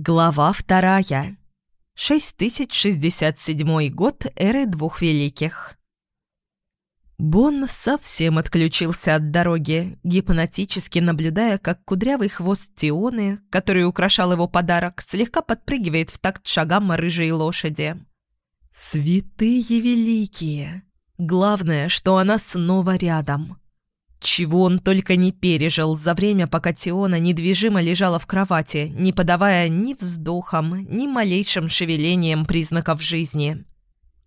Глава вторая. 6067 год эры двух великих. Бон совсем отключился от дороги, гипнотически наблюдая, как кудрявый хвост Тионы, который украшал его подарок, слегка подпрыгивает в такт шагам рыжей лошади. «Святые великие! Главное, что она снова рядом!» Чего он только не пережил за время, пока Тиона недвижимо лежала в кровати, не подавая ни вздохом, ни малейшим шевелением признаков жизни.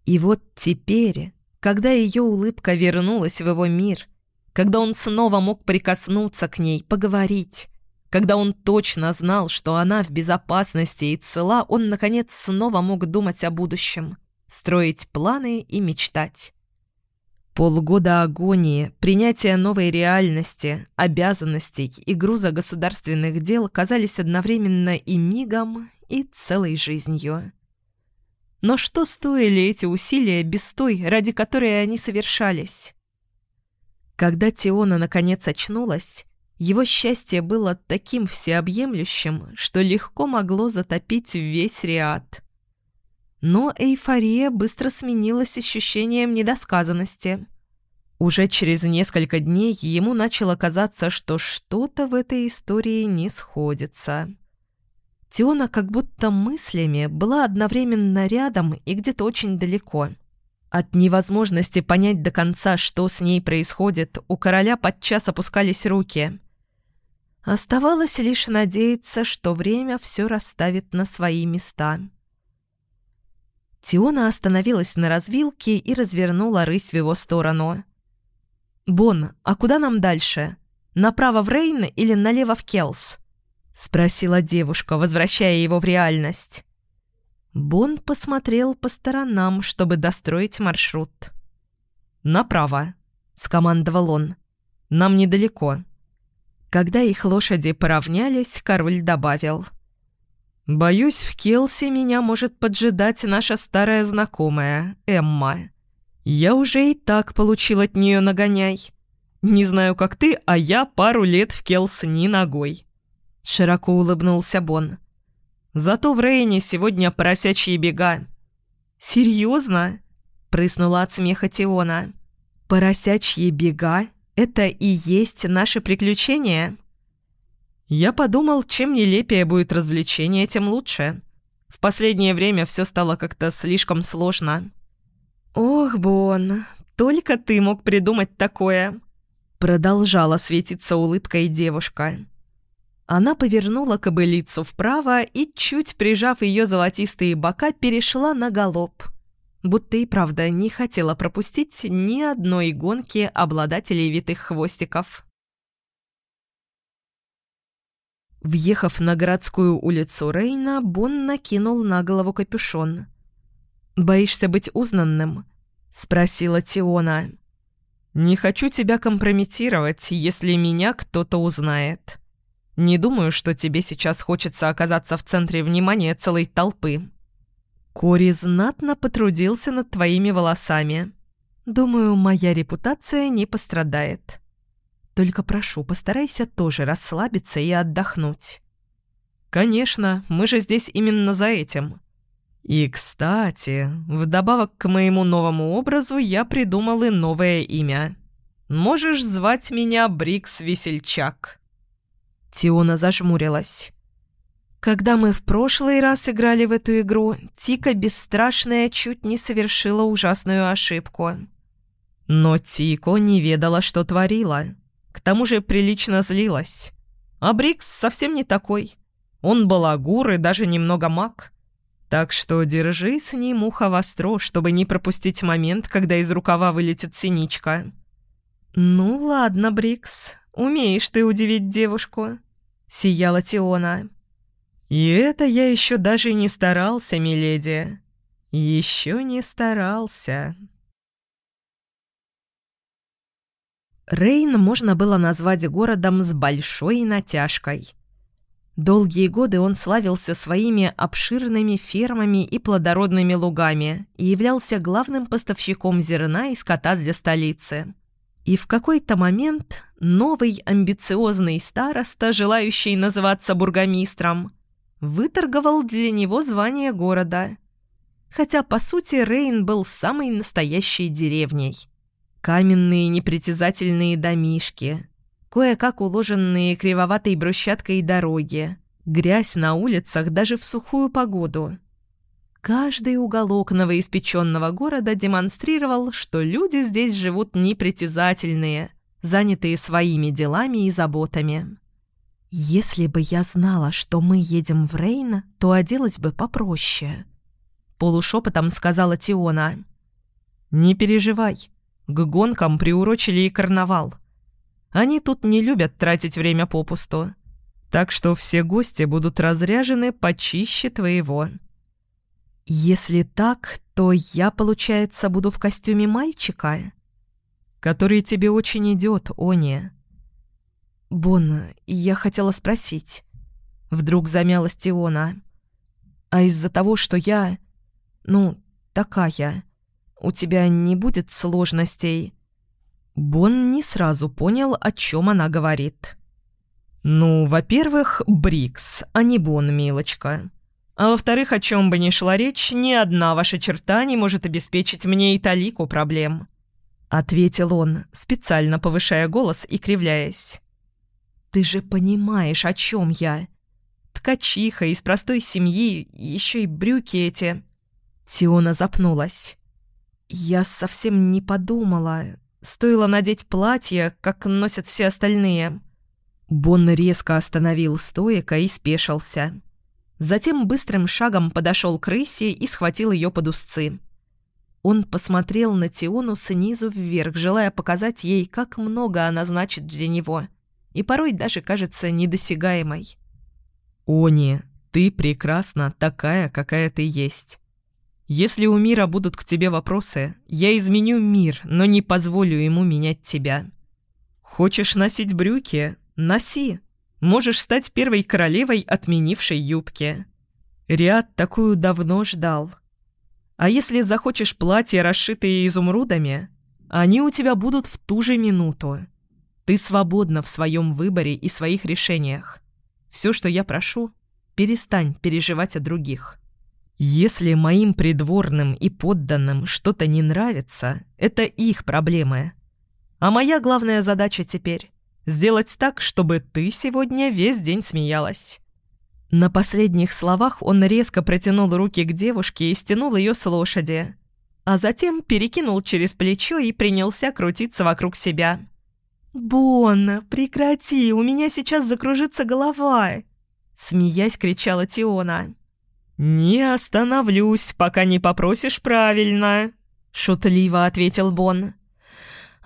И вот теперь, когда ее улыбка вернулась в его мир, когда он снова мог прикоснуться к ней, поговорить, когда он точно знал, что она в безопасности и цела, он, наконец, снова мог думать о будущем, строить планы и мечтать. Полгода агонии, принятия новой реальности, обязанностей и груза государственных дел казались одновременно и мигом, и целой жизнью. Но что стоили эти усилия без той, ради которой они совершались? Когда Теона наконец очнулась, его счастье было таким всеобъемлющим, что легко могло затопить весь Риад. Но эйфория быстро сменилась ощущением недосказанности. Уже через несколько дней ему начало казаться, что что-то в этой истории не сходится. Теона как будто мыслями была одновременно рядом и где-то очень далеко. От невозможности понять до конца, что с ней происходит, у короля подчас опускались руки. Оставалось лишь надеяться, что время все расставит на свои места. Тиона остановилась на развилке и развернула рысь в его сторону. «Бон, а куда нам дальше? Направо в Рейн или налево в Келс?» — спросила девушка, возвращая его в реальность. Бон посмотрел по сторонам, чтобы достроить маршрут. «Направо», — скомандовал он. «Нам недалеко». Когда их лошади поравнялись, король добавил — «Боюсь, в Келси меня может поджидать наша старая знакомая, Эмма. Я уже и так получил от нее нагоняй. Не знаю, как ты, а я пару лет в Келс ни ногой». Широко улыбнулся Бон. «Зато в Рейне сегодня поросячьи бега». «Серьезно?» – прыснула от смеха Тиона. «Поросячьи бега? Это и есть наше приключение?» Я подумал, чем нелепее будет развлечение, тем лучше. В последнее время все стало как-то слишком сложно. «Ох, Бон, только ты мог придумать такое!» Продолжала светиться улыбкой девушка. Она повернула кобылицу вправо и, чуть прижав ее золотистые бока, перешла на галоп. Будто и правда не хотела пропустить ни одной гонки обладателей витых хвостиков. Въехав на городскую улицу Рейна, Бон накинул на голову капюшон. «Боишься быть узнанным?» — спросила Тиона. «Не хочу тебя компрометировать, если меня кто-то узнает. Не думаю, что тебе сейчас хочется оказаться в центре внимания целой толпы. Кори знатно потрудился над твоими волосами. Думаю, моя репутация не пострадает». Только прошу, постарайся тоже расслабиться и отдохнуть». «Конечно, мы же здесь именно за этим». «И, кстати, вдобавок к моему новому образу я придумал и новое имя. Можешь звать меня Брикс Весельчак». Тиона зажмурилась. Когда мы в прошлый раз играли в эту игру, Тика Бесстрашная чуть не совершила ужасную ошибку. Но Тико не ведала, что творила. К тому же прилично злилась. А Брикс совсем не такой. Он балагур и даже немного маг. Так что держи с ним ухо востро, чтобы не пропустить момент, когда из рукава вылетит синичка. «Ну ладно, Брикс, умеешь ты удивить девушку», — сияла Тиона. «И это я еще даже не старался, миледи. Еще не старался». Рейн можно было назвать городом с большой натяжкой. Долгие годы он славился своими обширными фермами и плодородными лугами и являлся главным поставщиком зерна и скота для столицы. И в какой-то момент новый амбициозный староста, желающий называться бургомистром, выторговал для него звание города. Хотя, по сути, Рейн был самой настоящей деревней. Каменные непритязательные домишки, кое-как уложенные кривоватой брусчаткой дороги, грязь на улицах даже в сухую погоду. Каждый уголок новоиспеченного города демонстрировал, что люди здесь живут непритязательные, занятые своими делами и заботами. «Если бы я знала, что мы едем в Рейн, то оделась бы попроще», — полушепотом сказала Тиона. «Не переживай, к гонкам приурочили и карнавал. Они тут не любят тратить время попусту, так что все гости будут разряжены почище твоего». «Если так, то я, получается, буду в костюме мальчика?» «Который тебе очень идет, Ония». «Бон, я хотела спросить». Вдруг замялась Тиона. «А из-за того, что я... Ну, такая... У тебя не будет сложностей?» Бон не сразу понял, о чем она говорит. «Ну, во-первых, Брикс, а не Бон, милочка. А во-вторых, о чем бы ни шла речь, ни одна ваша черта не может обеспечить мне и талику проблем», — ответил он, специально повышая голос и кривляясь. «Ты же понимаешь, о чем я. Ткачиха из простой семьи, еще и брюки эти». Тиона запнулась. «Я совсем не подумала. Стоило надеть платье, как носят все остальные». Бон резко остановил стоека и спешился. Затем быстрым шагом подошел к рысе и схватил ее под узцы. Он посмотрел на Тиону снизу вверх, желая показать ей, как много она значит для него — и порой даже кажется недосягаемой. «Они, ты прекрасна такая, какая ты есть. Если у мира будут к тебе вопросы, я изменю мир, но не позволю ему менять тебя. Хочешь носить брюки? Носи. Можешь стать первой королевой, отменившей юбки. Риад такую давно ждал. А если захочешь платье, расшитые изумрудами, они у тебя будут в ту же минуту. Ты свободна в своем выборе и своих решениях. Все, что я прошу, перестань переживать о других. Если моим придворным и подданным что-то не нравится, это их проблемы. А моя главная задача теперь — сделать так, чтобы ты сегодня весь день смеялась». На последних словах он резко протянул руки к девушке и стянул ее с лошади, а затем перекинул через плечо и принялся крутиться вокруг себя. «Бонна, прекрати, у меня сейчас закружится голова!» Смеясь, кричала Тиона. «Не остановлюсь, пока не попросишь правильно», — шутливо ответил Бон.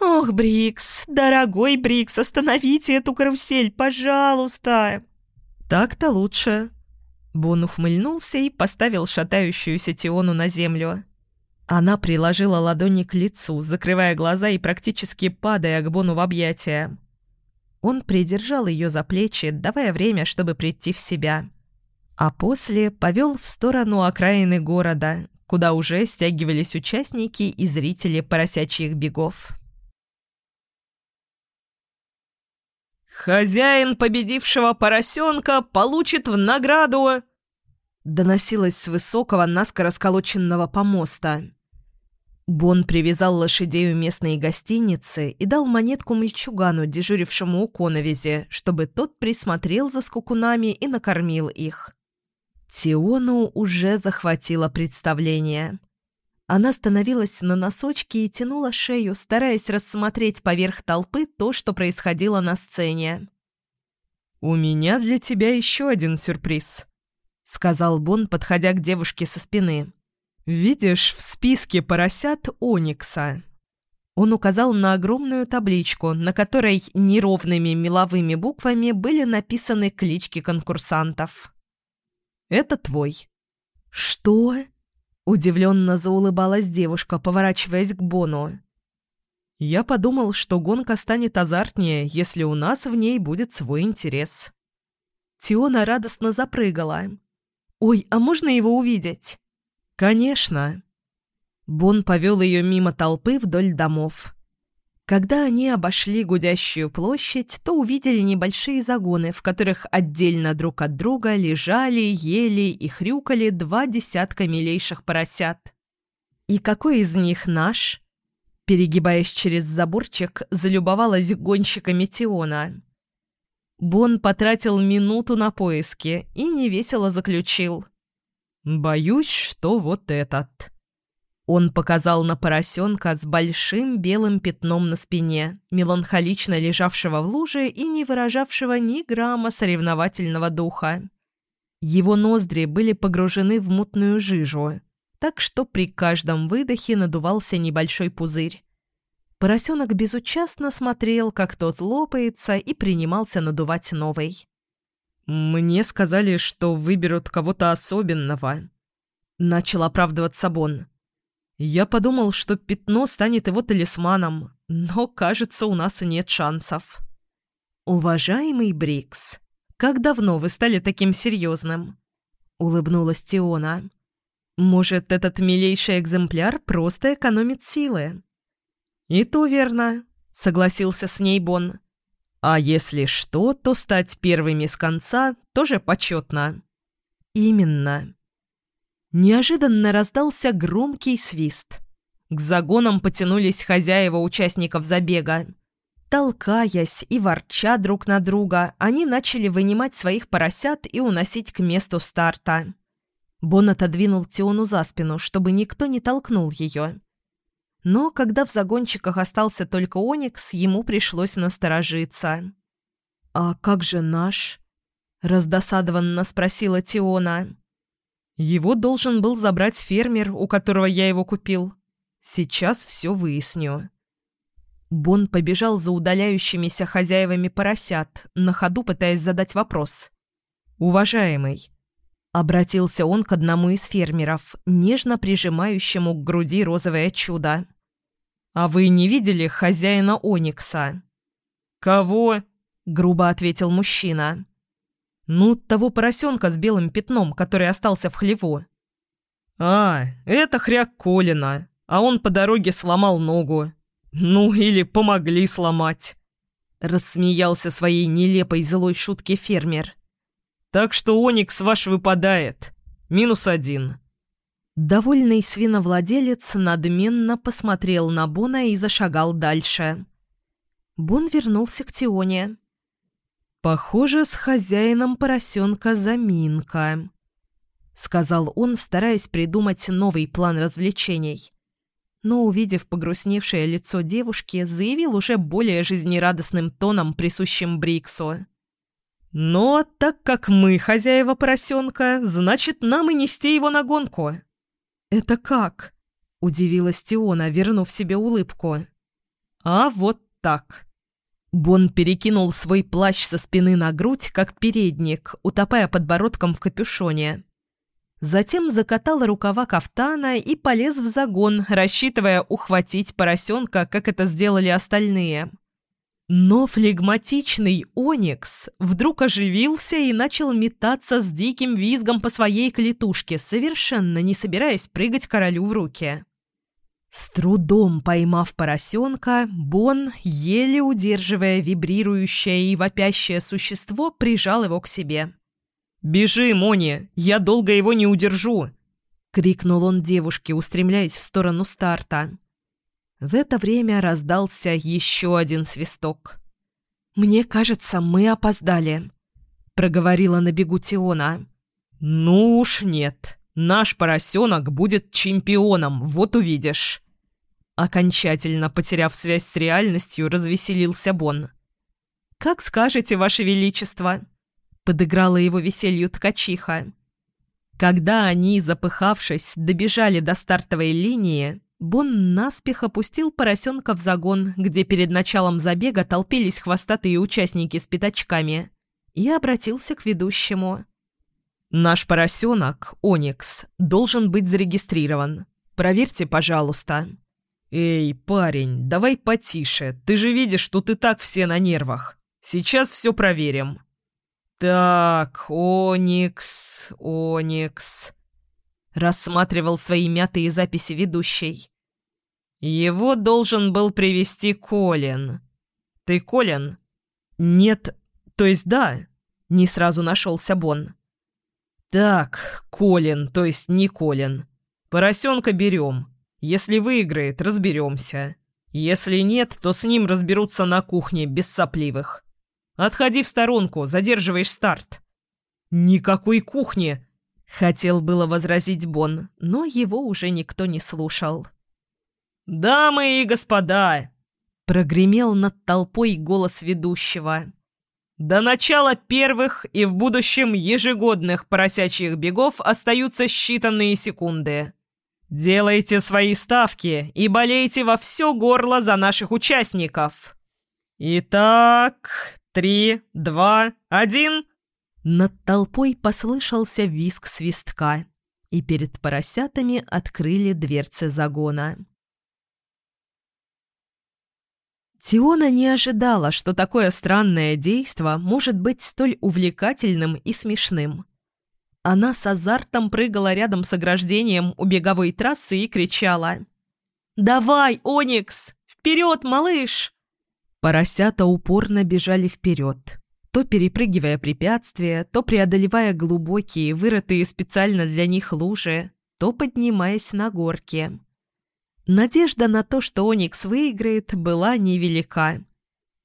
«Ох, Брикс, дорогой Брикс, остановите эту карусель, пожалуйста!» «Так-то лучше». Бон ухмыльнулся и поставил шатающуюся Тиону на землю. Она приложила ладони к лицу, закрывая глаза и практически падая к Бону в объятия. Он придержал ее за плечи, давая время, чтобы прийти в себя. А после повел в сторону окраины города, куда уже стягивались участники и зрители поросячьих бегов. «Хозяин победившего поросенка получит в награду...» Доносилось с высокого, наскоро сколоченного помоста. Бон привязал лошадей у местной гостиницы и дал монетку мальчугану, дежурившему у коновизи, чтобы тот присмотрел за скукунами и накормил их. Тиону уже захватило представление. Она становилась на носочки и тянула шею, стараясь рассмотреть поверх толпы то, что происходило на сцене. «У меня для тебя еще один сюрприз», — сказал Бон, подходя к девушке со спины. «Видишь в списке поросят Оникса?» Он указал на огромную табличку, на которой неровными меловыми буквами были написаны клички конкурсантов. «Это твой». «Что?» – удивленно заулыбалась девушка, поворачиваясь к Бону. «Я подумал, что гонка станет азартнее, если у нас в ней будет свой интерес». Тиона радостно запрыгала. «Ой, а можно его увидеть?» «Конечно». Бон повел ее мимо толпы вдоль домов. Когда они обошли гудящую площадь, то увидели небольшие загоны, в которых отдельно друг от друга лежали, ели и хрюкали два десятка милейших поросят. «И какой из них наш?» Перегибаясь через заборчик, залюбовалась гонщиками Тиона. Бон потратил минуту на поиски и невесело заключил. «Боюсь, что вот этот». Он показал на поросенка с большим белым пятном на спине, меланхолично лежавшего в луже и не выражавшего ни грамма соревновательного духа. Его ноздри были погружены в мутную жижу, так что при каждом выдохе надувался небольшой пузырь. Поросенок безучастно смотрел, как тот лопается, и принимался надувать новый. «Мне сказали, что выберут кого-то особенного», — начал оправдываться Бон. Я подумал, что пятно станет его талисманом, но, кажется, у нас нет шансов. «Уважаемый Брикс, как давно вы стали таким серьезным?» — улыбнулась Тиона. «Может, этот милейший экземпляр просто экономит силы?» «И то верно», — согласился с ней Бон. «А если что, то стать первыми с конца тоже почетно». «Именно. Неожиданно раздался громкий свист. К загонам потянулись хозяева участников забега. Толкаясь и ворча друг на друга, они начали вынимать своих поросят и уносить к месту старта. Бон отодвинул Тиону за спину, чтобы никто не толкнул ее. Но когда в загончиках остался только Оникс, ему пришлось насторожиться. «А как же наш?» – раздосадованно спросила Тиона. Его должен был забрать фермер, у которого я его купил. Сейчас все выясню». Бон побежал за удаляющимися хозяевами поросят, на ходу пытаясь задать вопрос. «Уважаемый», — обратился он к одному из фермеров, нежно прижимающему к груди розовое чудо. «А вы не видели хозяина Оникса?» «Кого?» — грубо ответил мужчина. «Ну, того поросенка с белым пятном, который остался в хлеву». «А, это хряк Колина, а он по дороге сломал ногу. Ну, или помогли сломать». Рассмеялся своей нелепой злой шутке фермер. «Так что Оникс ваш выпадает. Минус один». Довольный свиновладелец надменно посмотрел на Бона и зашагал дальше. Бон вернулся к Тионе. «Похоже, с хозяином поросенка заминка», — сказал он, стараясь придумать новый план развлечений. Но, увидев погрустневшее лицо девушки, заявил уже более жизнерадостным тоном, присущим Бриксу. «Но так как мы хозяева поросенка, значит, нам и нести его на гонку». «Это как?» — удивилась Тиона, вернув себе улыбку. «А вот так». Бон перекинул свой плащ со спины на грудь, как передник, утопая подбородком в капюшоне. Затем закатал рукава кафтана и полез в загон, рассчитывая ухватить поросенка, как это сделали остальные. Но флегматичный Оникс вдруг оживился и начал метаться с диким визгом по своей клетушке, совершенно не собираясь прыгать королю в руки. С трудом поймав поросенка, Бон, еле удерживая вибрирующее и вопящее существо, прижал его к себе. «Бежи, Мони! Я долго его не удержу!» — крикнул он девушке, устремляясь в сторону старта. В это время раздался еще один свисток. «Мне кажется, мы опоздали», — проговорила на бегу Тиона. «Ну уж нет. Наш поросенок будет чемпионом, вот увидишь». Окончательно потеряв связь с реальностью, развеселился Бон. «Как скажете, Ваше Величество!» — подыграла его веселью ткачиха. Когда они, запыхавшись, добежали до стартовой линии, Бон наспех опустил поросенка в загон, где перед началом забега толпились хвостатые участники с пятачками, и обратился к ведущему. «Наш поросенок, Оникс, должен быть зарегистрирован. Проверьте, пожалуйста». «Эй, парень, давай потише. Ты же видишь, что ты так все на нервах. Сейчас все проверим». «Так, Оникс, Оникс...» Рассматривал свои мятые записи ведущий. Его должен был привести Колин. Ты Колин? Нет, то есть да. Не сразу нашелся Бон. Так, Колин, то есть не Колин. Поросенка берем. Если выиграет, разберемся. Если нет, то с ним разберутся на кухне, без сопливых. Отходи в сторонку, задерживаешь старт. Никакой кухни! Хотел было возразить Бон, но его уже никто не слушал. «Дамы и господа!» — прогремел над толпой голос ведущего. «До начала первых и в будущем ежегодных поросячьих бегов остаются считанные секунды. Делайте свои ставки и болейте во все горло за наших участников. Итак, три, два, один...» Над толпой послышался визг свистка, и перед поросятами открыли дверцы загона. Тиона не ожидала, что такое странное действо может быть столь увлекательным и смешным. Она с азартом прыгала рядом с ограждением у беговой трассы и кричала. «Давай, Оникс! Вперед, малыш!» Поросята упорно бежали вперед, то перепрыгивая препятствия, то преодолевая глубокие, вырытые специально для них лужи, то поднимаясь на горки. Надежда на то, что Оникс выиграет, была невелика.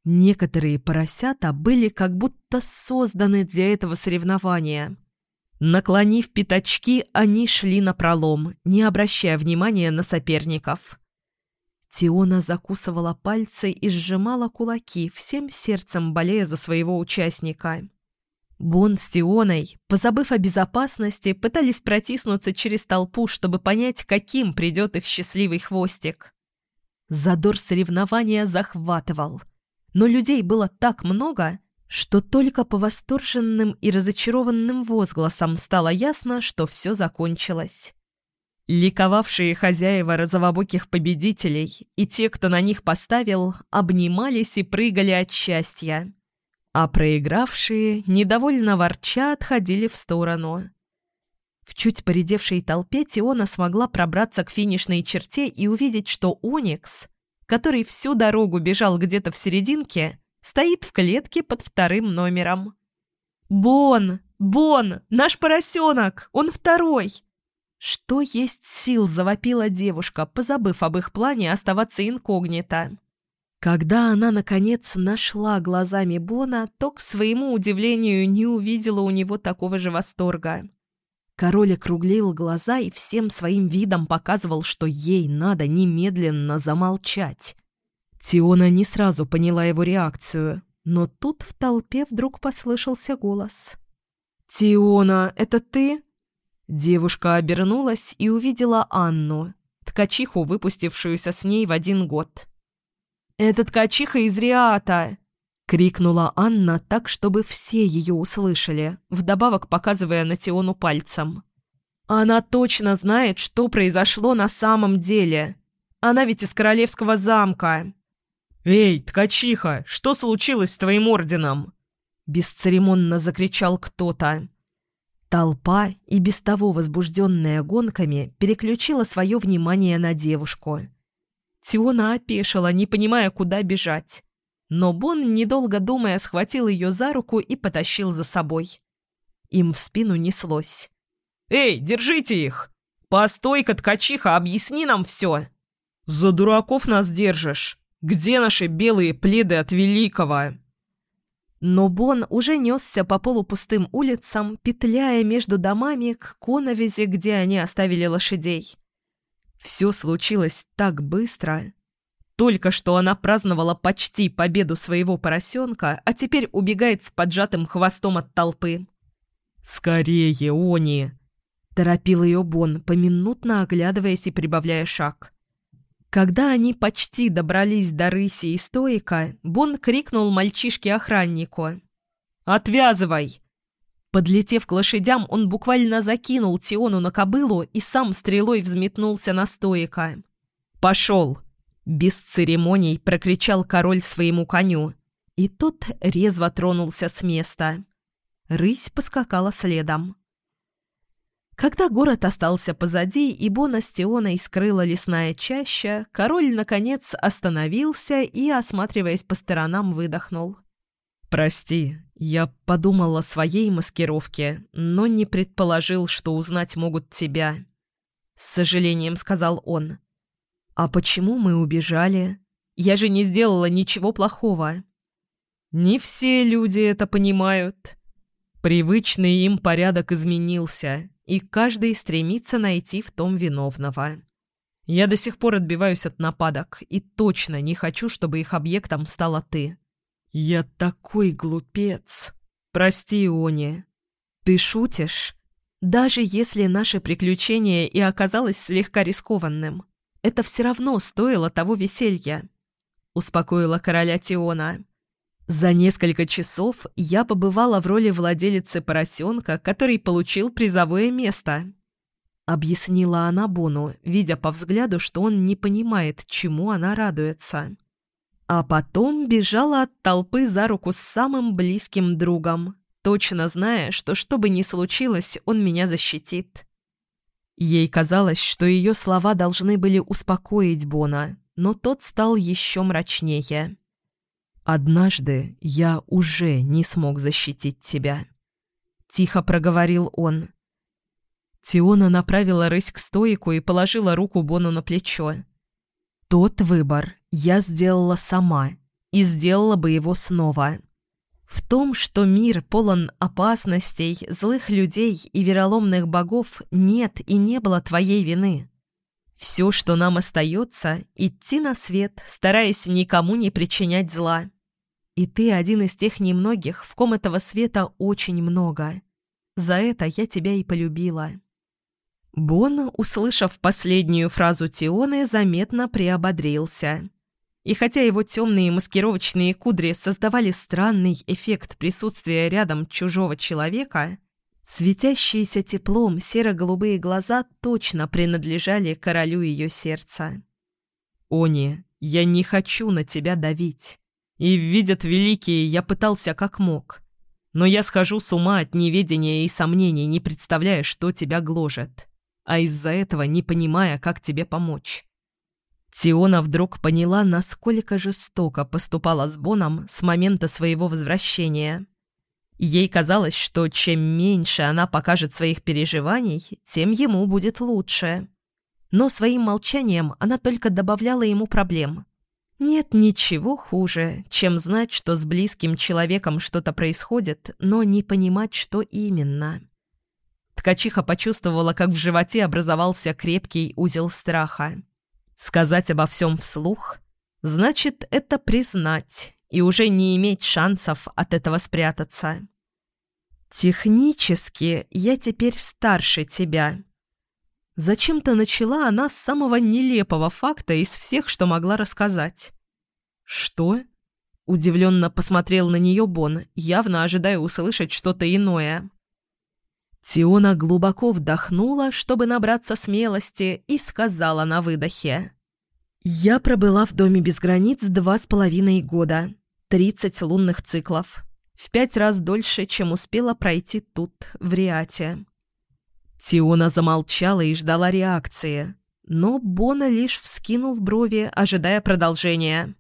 Некоторые поросята были как будто созданы для этого соревнования. Наклонив пятачки, они шли на пролом, не обращая внимания на соперников. Тиона закусывала пальцы и сжимала кулаки, всем сердцем болея за своего участника. Бон с Тионой, позабыв о безопасности, пытались протиснуться через толпу, чтобы понять, каким придет их счастливый хвостик. Задор соревнования захватывал. Но людей было так много, что только по восторженным и разочарованным возгласам стало ясно, что все закончилось. Ликовавшие хозяева розовобоких победителей и те, кто на них поставил, обнимались и прыгали от счастья а проигравшие, недовольно ворча, отходили в сторону. В чуть поредевшей толпе Тиона смогла пробраться к финишной черте и увидеть, что Оникс, который всю дорогу бежал где-то в серединке, стоит в клетке под вторым номером. «Бон! Бон! Наш поросенок! Он второй!» Что есть сил, завопила девушка, позабыв об их плане оставаться инкогнито. Когда она, наконец, нашла глазами Бона, то, к своему удивлению, не увидела у него такого же восторга. Король округлил глаза и всем своим видом показывал, что ей надо немедленно замолчать. Тиона не сразу поняла его реакцию, но тут в толпе вдруг послышался голос. «Тиона, это ты?» Девушка обернулась и увидела Анну, ткачиху, выпустившуюся с ней в один год. «Это ткачиха из Риата!» — крикнула Анна так, чтобы все ее услышали, вдобавок показывая на Тиону пальцем. «Она точно знает, что произошло на самом деле. Она ведь из королевского замка». «Эй, ткачиха, что случилось с твоим орденом?» Бесцеремонно закричал кто-то. Толпа, и без того возбужденная гонками, переключила свое внимание на девушку. Тиона опешила, не понимая, куда бежать. Но Бон, недолго думая, схватил ее за руку и потащил за собой. Им в спину неслось. «Эй, держите их! Постой-ка, ткачиха, объясни нам все!» «За дураков нас держишь! Где наши белые пледы от Великого?» Но Бон уже несся по полупустым улицам, петляя между домами к коновизе, где они оставили лошадей. Все случилось так быстро. Только что она праздновала почти победу своего поросенка, а теперь убегает с поджатым хвостом от толпы. «Скорее, Они!» – торопил ее Бон, поминутно оглядываясь и прибавляя шаг. Когда они почти добрались до рыси и стоика, Бон крикнул мальчишке-охраннику. «Отвязывай!» Подлетев к лошадям, он буквально закинул Тиону на кобылу и сам стрелой взметнулся на стоика. «Пошел!» – без церемоний прокричал король своему коню. И тот резво тронулся с места. Рысь поскакала следом. Когда город остался позади и Бона с Тионой скрыла лесная чаща, король, наконец, остановился и, осматриваясь по сторонам, выдохнул. «Прости, я подумал о своей маскировке, но не предположил, что узнать могут тебя», — с сожалением сказал он. «А почему мы убежали? Я же не сделала ничего плохого». «Не все люди это понимают. Привычный им порядок изменился, и каждый стремится найти в том виновного. Я до сих пор отбиваюсь от нападок и точно не хочу, чтобы их объектом стала ты. Я такой глупец. Прости, Они. Ты шутишь? Даже если наше приключение и оказалось слегка рискованным, это все равно стоило того веселья. Успокоила короля Тиона. За несколько часов я побывала в роли владелицы поросенка, который получил призовое место. Объяснила она Бону, видя по взгляду, что он не понимает, чему она радуется. А потом бежала от толпы за руку с самым близким другом, точно зная, что что бы ни случилось, он меня защитит. Ей казалось, что ее слова должны были успокоить Бона, но тот стал еще мрачнее. «Однажды я уже не смог защитить тебя», — тихо проговорил он. Тиона направила рысь к стоику и положила руку Бону на плечо. «Тот выбор я сделала сама и сделала бы его снова. В том, что мир полон опасностей, злых людей и вероломных богов, нет и не было твоей вины. Все, что нам остается, идти на свет, стараясь никому не причинять зла. И ты один из тех немногих, в ком этого света очень много. За это я тебя и полюбила». Бон, услышав последнюю фразу Тионы, заметно приободрился. И хотя его темные маскировочные кудри создавали странный эффект присутствия рядом чужого человека, светящиеся теплом серо-голубые глаза точно принадлежали королю ее сердца. «Они, я не хочу на тебя давить. И видят великие, я пытался как мог. Но я схожу с ума от неведения и сомнений, не представляя, что тебя гложет, а из-за этого не понимая, как тебе помочь. Тиона вдруг поняла, насколько жестоко поступала с Боном с момента своего возвращения. Ей казалось, что чем меньше она покажет своих переживаний, тем ему будет лучше. Но своим молчанием она только добавляла ему проблем. Нет ничего хуже, чем знать, что с близким человеком что-то происходит, но не понимать, что именно. Ткачиха почувствовала, как в животе образовался крепкий узел страха. Сказать обо всем вслух – значит, это признать и уже не иметь шансов от этого спрятаться. «Технически я теперь старше тебя», Зачем-то начала она с самого нелепого факта из всех, что могла рассказать. «Что?» Удивленно посмотрел на нее Бон, явно ожидая услышать что-то иное. Тиона глубоко вдохнула, чтобы набраться смелости, и сказала на выдохе. «Я пробыла в Доме без границ два с половиной года, тридцать лунных циклов, в пять раз дольше, чем успела пройти тут, в Риате. Тиона замолчала и ждала реакции, но Бона лишь вскинул брови, ожидая продолжения.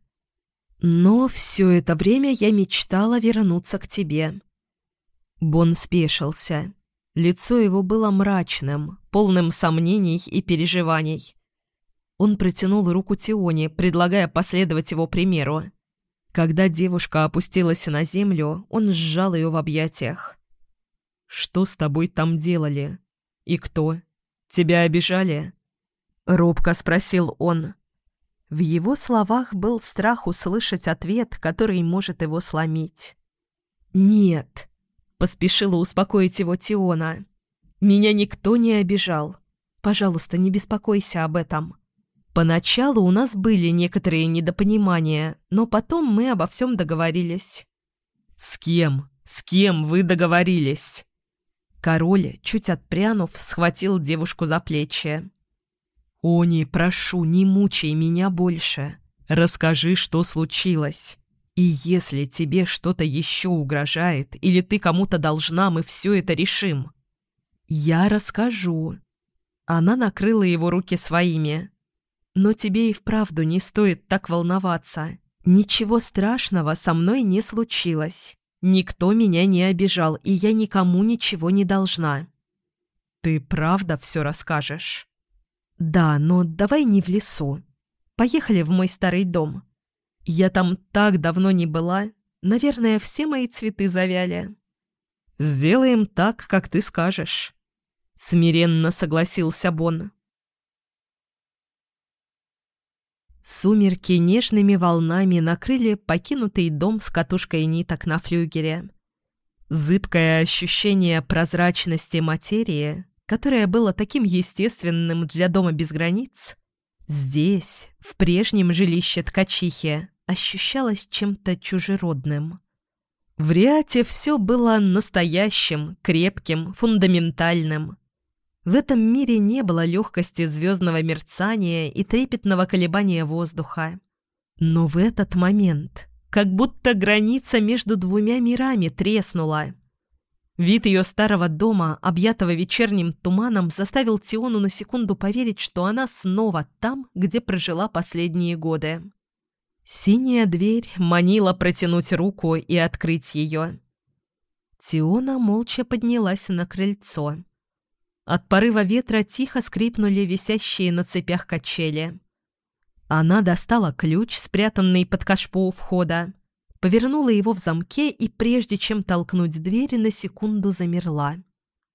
«Но все это время я мечтала вернуться к тебе». Бон спешился. Лицо его было мрачным, полным сомнений и переживаний. Он протянул руку Тионе, предлагая последовать его примеру. Когда девушка опустилась на землю, он сжал ее в объятиях. «Что с тобой там делали?» «И кто? Тебя обижали?» Робко спросил он. В его словах был страх услышать ответ, который может его сломить. «Нет», — поспешила успокоить его Тиона. «Меня никто не обижал. Пожалуйста, не беспокойся об этом. Поначалу у нас были некоторые недопонимания, но потом мы обо всем договорились». «С кем? С кем вы договорились?» Король, чуть отпрянув, схватил девушку за плечи. «Они, прошу, не мучай меня больше. Расскажи, что случилось. И если тебе что-то еще угрожает, или ты кому-то должна, мы все это решим». «Я расскажу». Она накрыла его руки своими. «Но тебе и вправду не стоит так волноваться. Ничего страшного со мной не случилось. Никто меня не обижал, и я никому ничего не должна». «Ты правда все расскажешь?» «Да, но давай не в лесу. Поехали в мой старый дом. Я там так давно не была. Наверное, все мои цветы завяли». «Сделаем так, как ты скажешь», — смиренно согласился Бон. Сумерки нежными волнами накрыли покинутый дом с катушкой ниток на флюгере. Зыбкое ощущение прозрачности материи, которое было таким естественным для дома без границ, здесь, в прежнем жилище ткачихи, ощущалось чем-то чужеродным. В Риате все было настоящим, крепким, фундаментальным. В этом мире не было легкости звездного мерцания и трепетного колебания воздуха. Но в этот момент, как будто граница между двумя мирами треснула. Вид ее старого дома, объятого вечерним туманом, заставил Тиону на секунду поверить, что она снова там, где прожила последние годы. Синяя дверь манила протянуть руку и открыть ее. Тиона молча поднялась на крыльцо. От порыва ветра тихо скрипнули висящие на цепях качели. Она достала ключ, спрятанный под кашпо у входа, повернула его в замке и, прежде чем толкнуть дверь, на секунду замерла.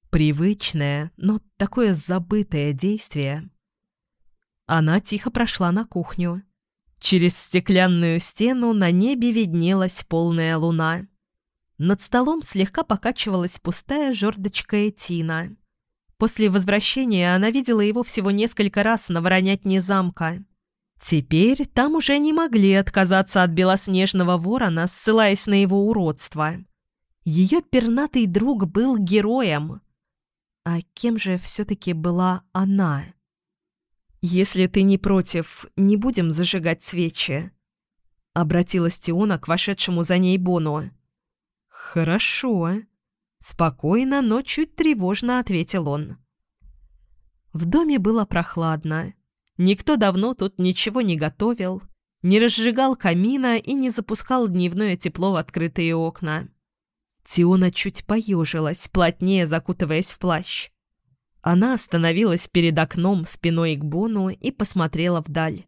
Привычное, но такое забытое действие. Она тихо прошла на кухню. Через стеклянную стену на небе виднелась полная луна. Над столом слегка покачивалась пустая жердочка Этина. После возвращения она видела его всего несколько раз на воронятне замка. Теперь там уже не могли отказаться от белоснежного ворона, ссылаясь на его уродство. Ее пернатый друг был героем. А кем же все-таки была она? «Если ты не против, не будем зажигать свечи», — обратилась Тиона к вошедшему за ней Бону. «Хорошо», — спокойно, но чуть тревожно ответил он. В доме было прохладно. Никто давно тут ничего не готовил, не разжигал камина и не запускал дневное тепло в открытые окна. Тиона чуть поежилась, плотнее закутываясь в плащ. Она остановилась перед окном спиной к Бону и посмотрела вдаль.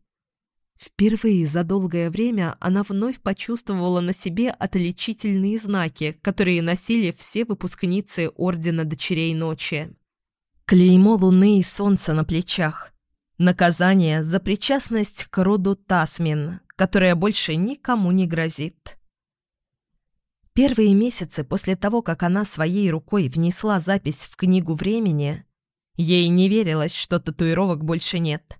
Впервые за долгое время она вновь почувствовала на себе отличительные знаки, которые носили все выпускницы Ордена Дочерей Ночи. Клеймо луны и солнца на плечах. Наказание за причастность к роду Тасмин, которая больше никому не грозит. Первые месяцы после того, как она своей рукой внесла запись в книгу времени, Ей не верилось, что татуировок больше нет.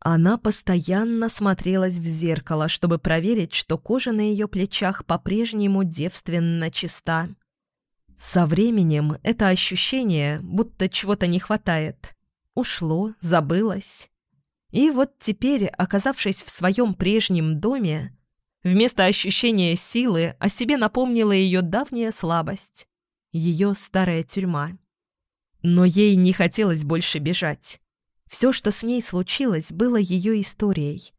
Она постоянно смотрелась в зеркало, чтобы проверить, что кожа на ее плечах по-прежнему девственно чиста. Со временем это ощущение, будто чего-то не хватает, ушло, забылось. И вот теперь, оказавшись в своем прежнем доме, вместо ощущения силы о себе напомнила ее давняя слабость, ее старая тюрьма. Но ей не хотелось больше бежать. Все, что с ней случилось, было ее историей.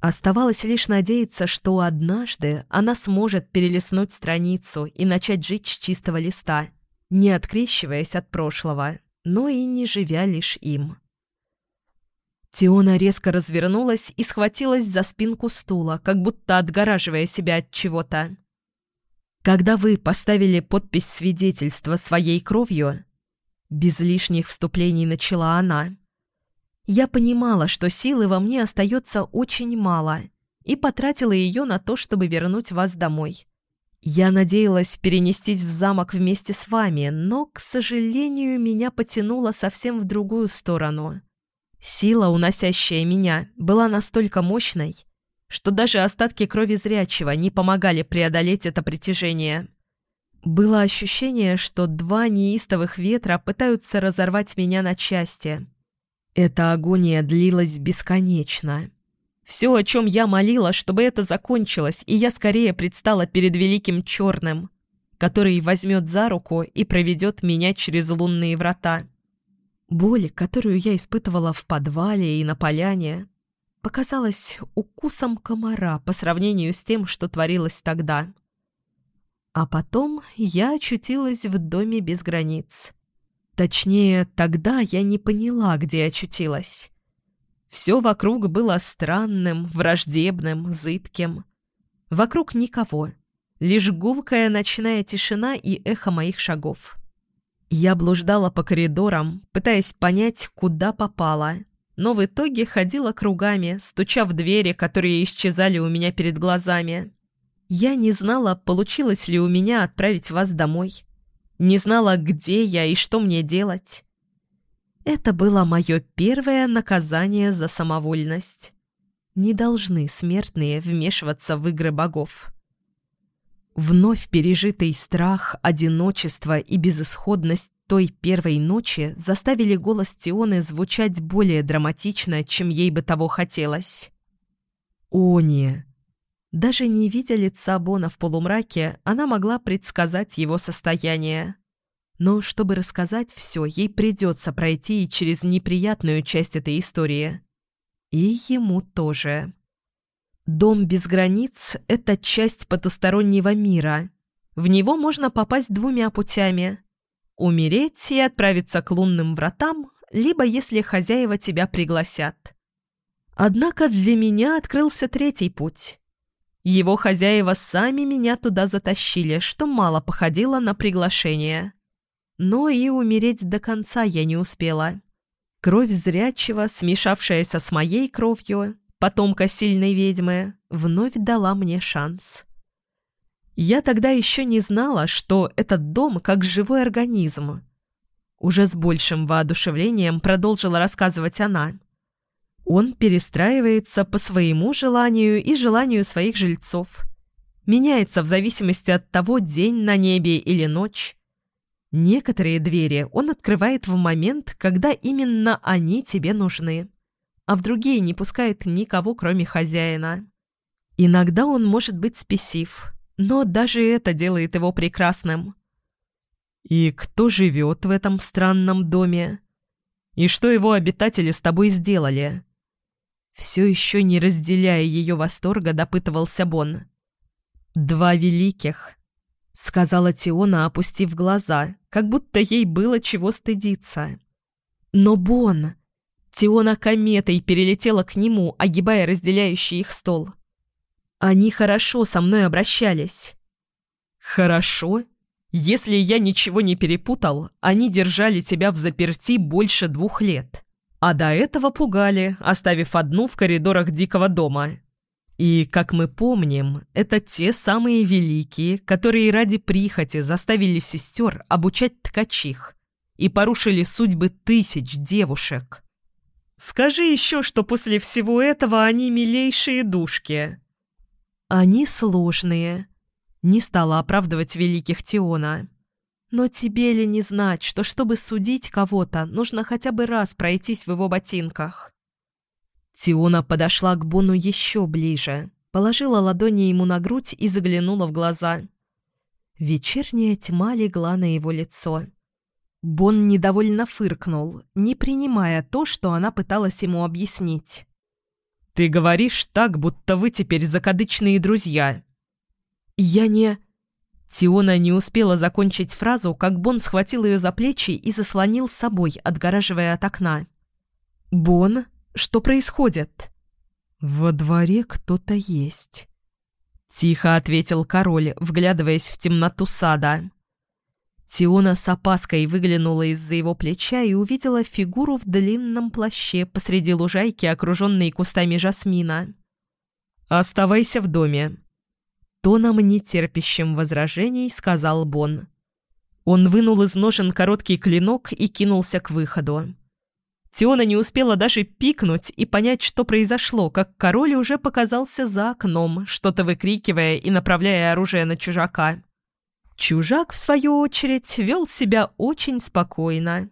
Оставалось лишь надеяться, что однажды она сможет перелистнуть страницу и начать жить с чистого листа, не открещиваясь от прошлого, но и не живя лишь им. Тиона резко развернулась и схватилась за спинку стула, как будто отгораживая себя от чего-то. «Когда вы поставили подпись свидетельства своей кровью, без лишних вступлений начала она. Я понимала, что силы во мне остается очень мало, и потратила ее на то, чтобы вернуть вас домой. Я надеялась перенестись в замок вместе с вами, но, к сожалению, меня потянуло совсем в другую сторону. Сила, уносящая меня, была настолько мощной, что даже остатки крови зрячего не помогали преодолеть это притяжение. Было ощущение, что два неистовых ветра пытаются разорвать меня на части. Эта агония длилась бесконечно. Все, о чем я молила, чтобы это закончилось, и я скорее предстала перед Великим Черным. который возьмет за руку и проведет меня через лунные врата. Боль, которую я испытывала в подвале и на поляне, показалась укусом комара по сравнению с тем, что творилось тогда. А потом я очутилась в доме без границ. Точнее, тогда я не поняла, где очутилась. Все вокруг было странным, враждебным, зыбким. Вокруг никого. Лишь гулкая ночная тишина и эхо моих шагов. Я блуждала по коридорам, пытаясь понять, куда попала, но в итоге ходила кругами, стуча в двери, которые исчезали у меня перед глазами. Я не знала, получилось ли у меня отправить вас домой. Не знала, где я и что мне делать. Это было мое первое наказание за самовольность. Не должны смертные вмешиваться в игры богов. Вновь пережитый страх, одиночество и безысходность той первой ночи заставили голос Тионы звучать более драматично, чем ей бы того хотелось. «Они!» Даже не видя лица Бона в полумраке, она могла предсказать его состояние. Но чтобы рассказать все, ей придется пройти и через неприятную часть этой истории. И ему тоже. Дом без границ – это часть потустороннего мира. В него можно попасть двумя путями – умереть и отправиться к лунным вратам, либо если хозяева тебя пригласят. Однако для меня открылся третий путь. Его хозяева сами меня туда затащили, что мало походило на приглашение. Но и умереть до конца я не успела. Кровь зрячего, смешавшаяся с моей кровью, потомка сильной ведьмы, вновь дала мне шанс. Я тогда еще не знала, что этот дом как живой организм. Уже с большим воодушевлением продолжила рассказывать она – он перестраивается по своему желанию и желанию своих жильцов. Меняется в зависимости от того, день на небе или ночь. Некоторые двери он открывает в момент, когда именно они тебе нужны, а в другие не пускает никого, кроме хозяина. Иногда он может быть спесив, но даже это делает его прекрасным. «И кто живет в этом странном доме? И что его обитатели с тобой сделали?» Все еще не разделяя ее восторга, допытывался Бон. «Два великих», — сказала Тиона, опустив глаза, как будто ей было чего стыдиться. «Но Бон...» Тиона кометой перелетела к нему, огибая разделяющий их стол. «Они хорошо со мной обращались». «Хорошо? Если я ничего не перепутал, они держали тебя в заперти больше двух лет». А до этого пугали, оставив одну в коридорах дикого дома. И, как мы помним, это те самые великие, которые ради прихоти заставили сестер обучать ткачих и порушили судьбы тысяч девушек. Скажи еще, что после всего этого они милейшие душки. Они сложные. Не стала оправдывать великих Теона. Но тебе ли не знать, что чтобы судить кого-то, нужно хотя бы раз пройтись в его ботинках? Тиона подошла к Бону еще ближе, положила ладони ему на грудь и заглянула в глаза. Вечерняя тьма легла на его лицо. Бон недовольно фыркнул, не принимая то, что она пыталась ему объяснить. «Ты говоришь так, будто вы теперь закадычные друзья». «Я не...» Тиона не успела закончить фразу, как Бон схватил ее за плечи и заслонил с собой, отгораживая от окна. «Бон, что происходит?» «Во дворе кто-то есть», — тихо ответил король, вглядываясь в темноту сада. Тиона с опаской выглянула из-за его плеча и увидела фигуру в длинном плаще посреди лужайки, окруженной кустами жасмина. «Оставайся в доме», тоном, нетерпящим возражений, сказал Бон. Он вынул из ножен короткий клинок и кинулся к выходу. Тиона не успела даже пикнуть и понять, что произошло, как король уже показался за окном, что-то выкрикивая и направляя оружие на чужака. Чужак, в свою очередь, вел себя очень спокойно.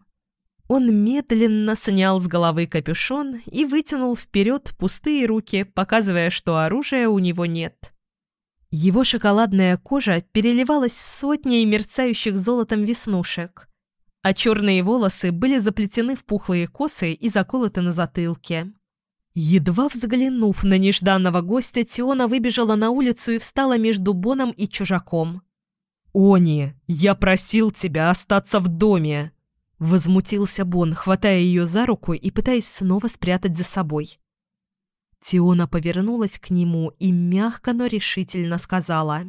Он медленно снял с головы капюшон и вытянул вперед пустые руки, показывая, что оружия у него нет. Его шоколадная кожа переливалась сотней мерцающих золотом веснушек, а черные волосы были заплетены в пухлые косы и заколоты на затылке. Едва взглянув на нежданного гостя, Тиона выбежала на улицу и встала между Боном и чужаком. «Они, я просил тебя остаться в доме!» Возмутился Бон, хватая ее за руку и пытаясь снова спрятать за собой. Тиона повернулась к нему и мягко, но решительно сказала.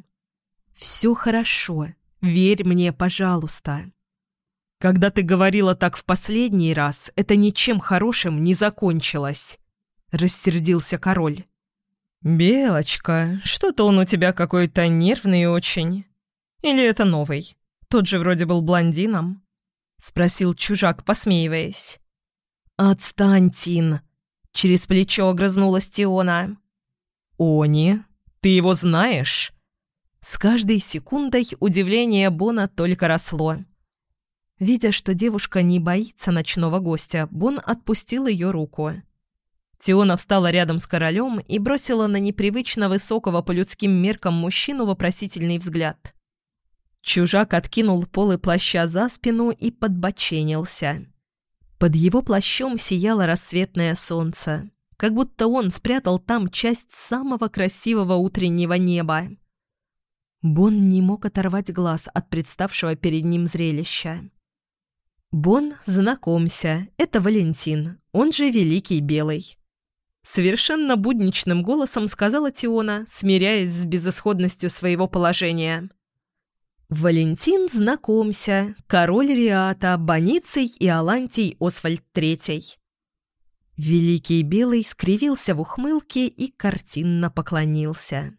«Все хорошо. Верь мне, пожалуйста». «Когда ты говорила так в последний раз, это ничем хорошим не закончилось», — рассердился король. «Белочка, что-то он у тебя какой-то нервный очень. Или это новый? Тот же вроде был блондином?» — спросил чужак, посмеиваясь. «Отстань, Тин!» — через плечо огрызнулась Тиона. «Они? Ты его знаешь?» С каждой секундой удивление Бона только росло. Видя, что девушка не боится ночного гостя, Бон отпустил ее руку. Тиона встала рядом с королем и бросила на непривычно высокого по людским меркам мужчину вопросительный взгляд. Чужак откинул полы плаща за спину и подбоченился. Под его плащом сияло рассветное солнце, как будто он спрятал там часть самого красивого утреннего неба. Бон не мог оторвать глаз от представшего перед ним зрелища. «Бон, знакомься, это Валентин, он же Великий Белый». Совершенно будничным голосом сказала Тиона, смиряясь с безысходностью своего положения. Валентин, знакомься, король Риата, Боницей и Алантий Освальд III. Великий Белый скривился в ухмылке и картинно поклонился.